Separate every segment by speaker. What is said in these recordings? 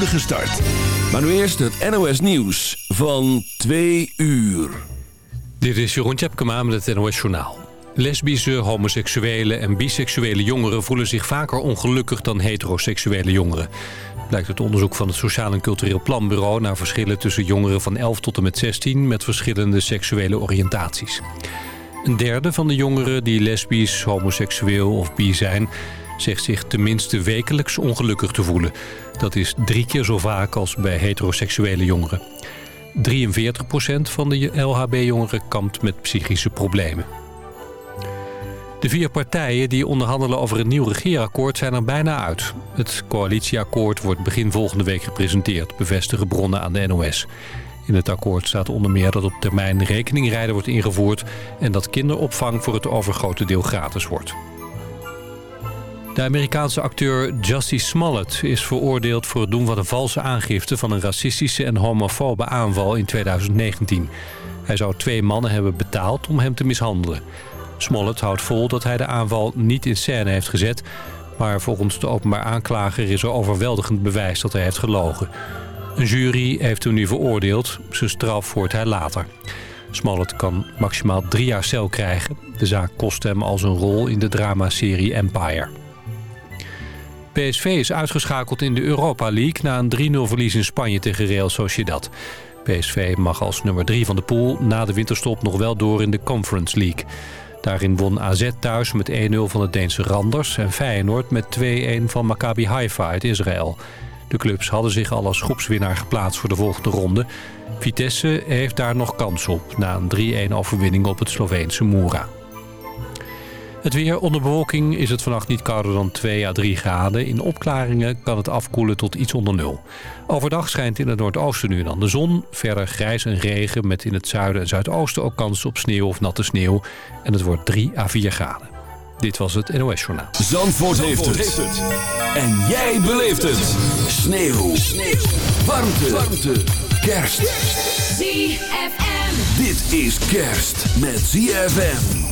Speaker 1: start. Maar nu eerst het NOS Nieuws van 2 uur.
Speaker 2: Dit is Jeroen Tjepkema met het NOS Journaal. Lesbische, homoseksuele en biseksuele jongeren voelen zich vaker ongelukkig dan heteroseksuele jongeren. Blijkt uit onderzoek van het Sociaal en Cultureel Planbureau naar verschillen tussen jongeren van 11 tot en met 16 met verschillende seksuele oriëntaties. Een derde van de jongeren die lesbisch, homoseksueel of bi zijn... zegt zich tenminste wekelijks ongelukkig te voelen. Dat is drie keer zo vaak als bij heteroseksuele jongeren. 43% van de LHB-jongeren kampt met psychische problemen. De vier partijen die onderhandelen over een nieuw regeerakkoord zijn er bijna uit. Het coalitieakkoord wordt begin volgende week gepresenteerd, bevestigen bronnen aan de NOS. In het akkoord staat onder meer dat op termijn rekeningrijden wordt ingevoerd... en dat kinderopvang voor het overgrote deel gratis wordt. De Amerikaanse acteur Jussie Smollett is veroordeeld voor het doen van een valse aangifte... van een racistische en homofobe aanval in 2019. Hij zou twee mannen hebben betaald om hem te mishandelen. Smollett houdt vol dat hij de aanval niet in scène heeft gezet... maar volgens de openbaar aanklager is er overweldigend bewijs dat hij heeft gelogen... Een jury heeft hem nu veroordeeld. Zijn straf hoort hij later. Smollett kan maximaal drie jaar cel krijgen. De zaak kost hem al zijn rol in de dramaserie Empire. PSV is uitgeschakeld in de Europa League... na een 3-0 verlies in Spanje tegen Real Sociedad. PSV mag als nummer 3 van de pool na de winterstop nog wel door in de Conference League. Daarin won AZ thuis met 1-0 van de Deense Randers... en Feyenoord met 2-1 van Maccabi Haifa uit Israël... De clubs hadden zich al als groepswinnaar geplaatst voor de volgende ronde. Vitesse heeft daar nog kans op na een 3-1 overwinning op het Sloveense Moura. Het weer onder bewolking is het vannacht niet kouder dan 2 à 3 graden. In opklaringen kan het afkoelen tot iets onder nul. Overdag schijnt in het noordoosten nu dan de zon. Verder grijs en regen met in het zuiden en zuidoosten ook kans op sneeuw of natte sneeuw. En het wordt 3 à 4 graden. Dit was het NOS Journaal.
Speaker 1: Zandvoort, heeft, het. En jij beleeft het. Sneeuw. Sneeuw. Warmte. Warmte. Kerst.
Speaker 3: ZFM.
Speaker 1: Dit is kerst met ZFM.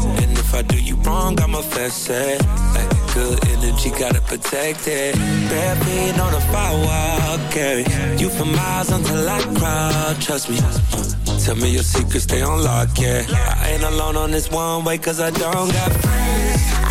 Speaker 4: I do you wrong, I'ma fess it. Like good energy, gotta protect it. Bare feet on the firewall, carry you for miles until I cry. Trust me. Tell me your secrets, stay on lock, yeah. I ain't alone on this one way, cause I don't got friends.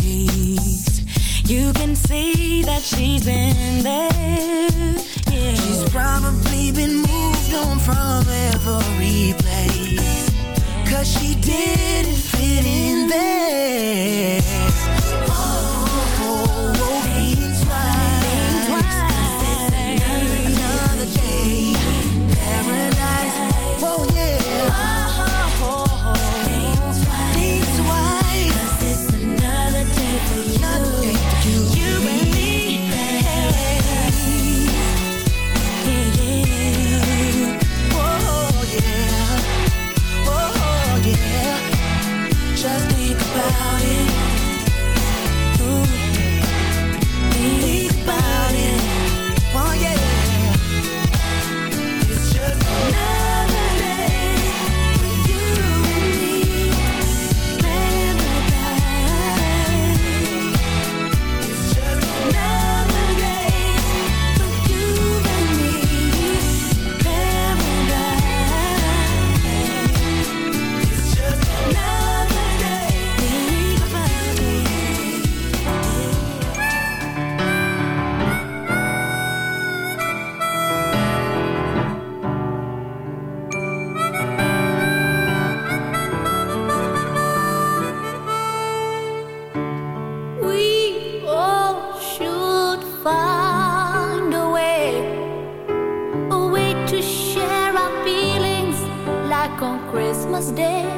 Speaker 5: face. You can see that she's been there. Christmas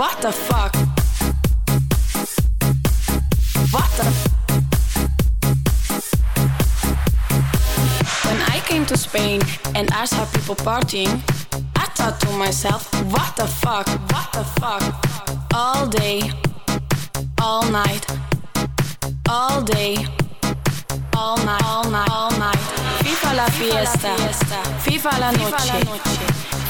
Speaker 5: What the
Speaker 6: fuck? What the When I came to Spain and I saw people partying, I thought to myself, what the fuck? What the fuck? All day, all night, all day, all night, all night, all night. Viva la fiesta, viva la noche.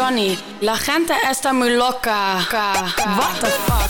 Speaker 6: Johnny, la gente está muy loca. What the fuck?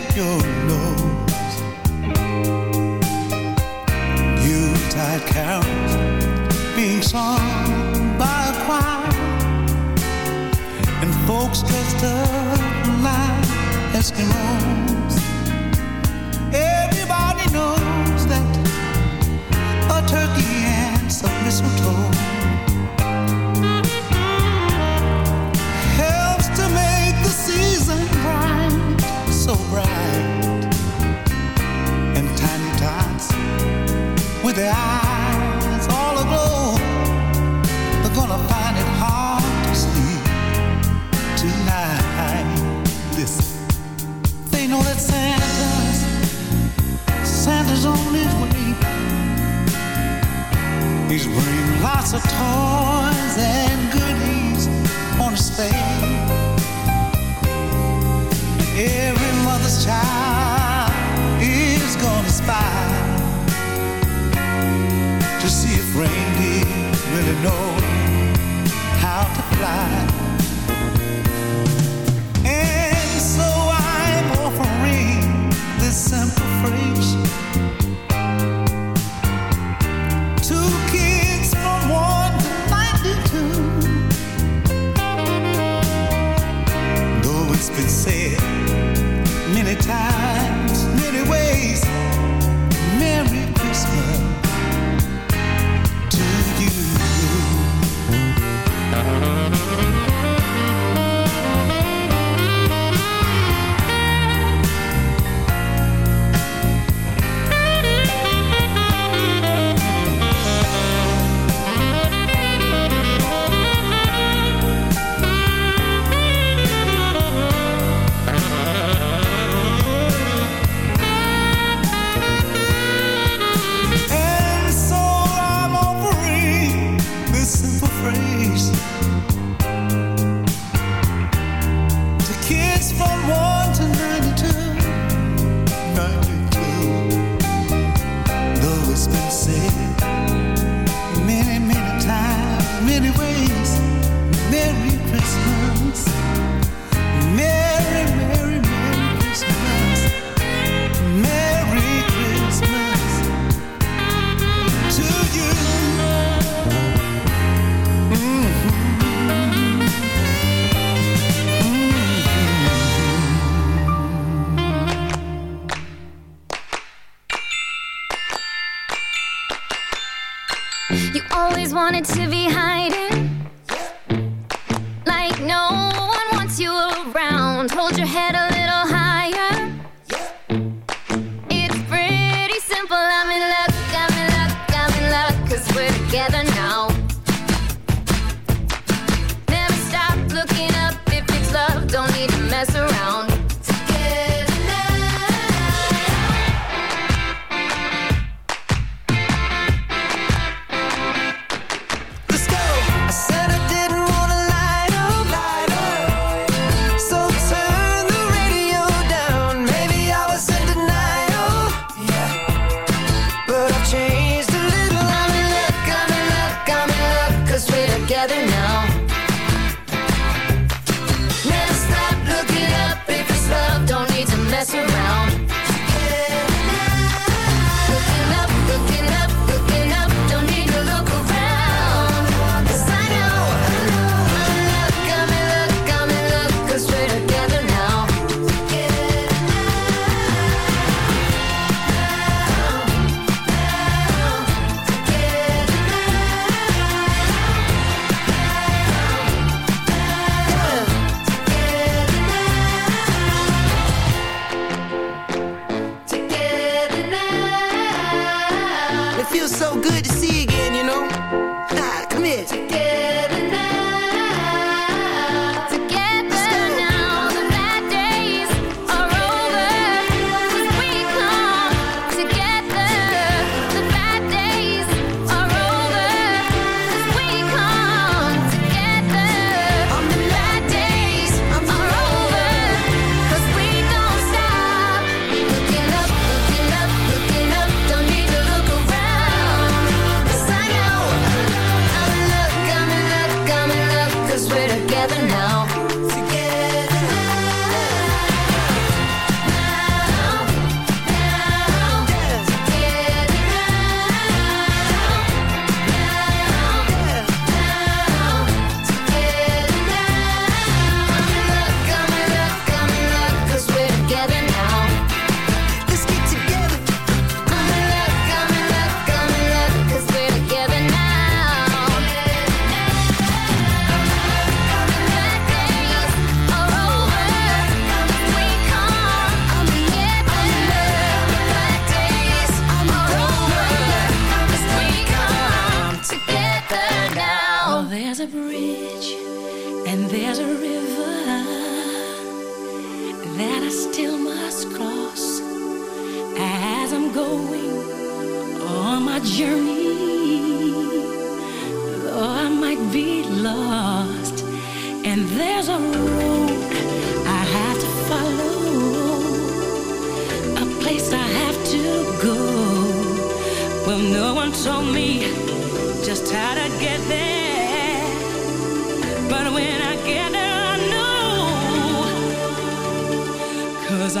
Speaker 3: at your nose. Yuletide carols being sung by a choir. And folks dressed up like Eskimos. Everybody knows
Speaker 5: that A turkey and some mistletoe. with their eyes all aglow. They're gonna find it hard to sleep tonight. Listen, they know that Santa's Santa's on his way. He's bringing lots of toys and goodies on his sleigh. Every mother's child Reindeer really know how to fly. And so I'm offering this simple phrase.
Speaker 7: feel so good to see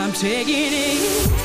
Speaker 7: I'm taking it.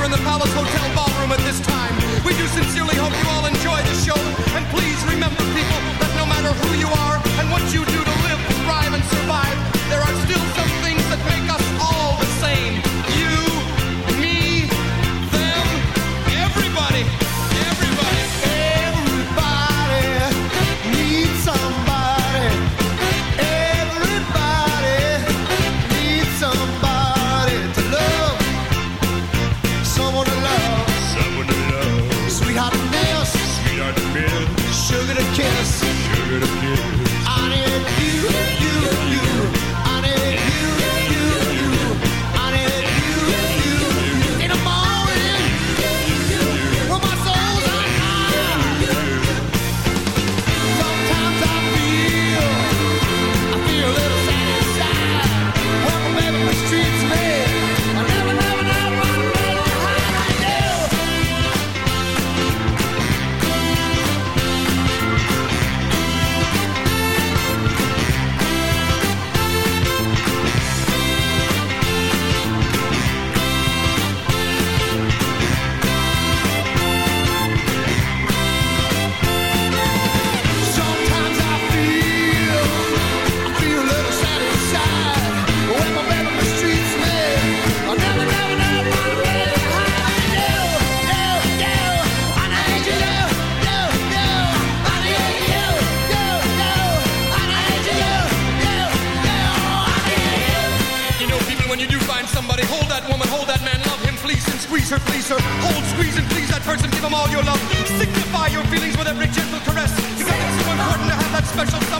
Speaker 7: here in the Palace Hotel ballroom at this time. We do sincerely
Speaker 8: special